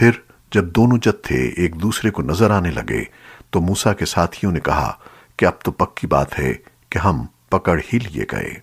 پھر جب دونوں جتھے ایک دوسرے کو نظر آنے لگے تو موسیٰ کے ساتھیوں نے کہا کہ اب تو پکی بات ہے کہ ہم پکڑ ہی لیے گئے۔